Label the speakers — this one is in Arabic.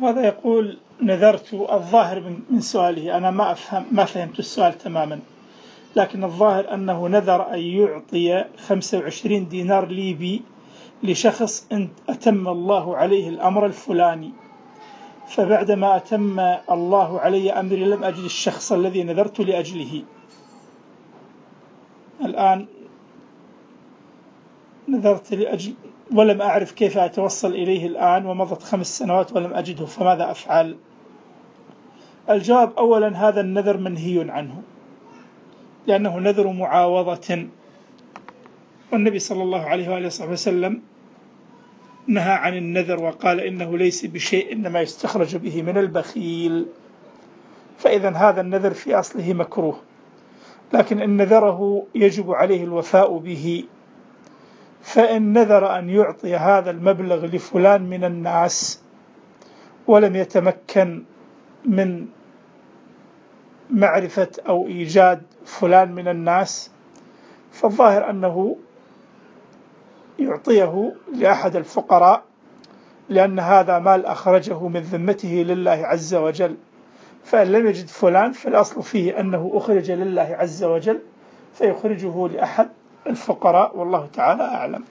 Speaker 1: وهذا يقول نذرت الظاهر من سؤاله؟ أنا ما أفهم ما فهمت السؤال تماما. لكن الظاهر أنه نذر أن يعطي 25 دينار ليبي لشخص أتم الله عليه الأمر الفلاني. فبعدما أتم الله علي أمري لم أجد الشخص الذي نذرت لأجله. الآن نذرت لأجل ولم أعرف كيف أتوصل إليه الآن ومضت خمس سنوات ولم أجده فماذا أفعل؟ الجواب أولا هذا النذر منهي عنه لأنه نذر معاوضة. والنبي صلى الله عليه وآله وصحبه وسلم نهى عن النذر وقال إنه ليس بشيء إنما يستخرج به من البخيل. فإذا هذا النذر في أصله مكروه لكن إن نذره يجب عليه الوفاء به. فإن نذر أن يعطي هذا المبلغ لفلان من الناس ولم يتمكن من معرفة أو إيجاد فلان من الناس فالظاهر أنه يعطيه لأحد الفقراء لأن هذا مال أخرجه من ذمته لله عز وجل. فإن لم يجد فلان فالأصل فيه أنه أخرج لله عز وجل فيخرجه لأحد. الفقراء والله تعالى أعلم.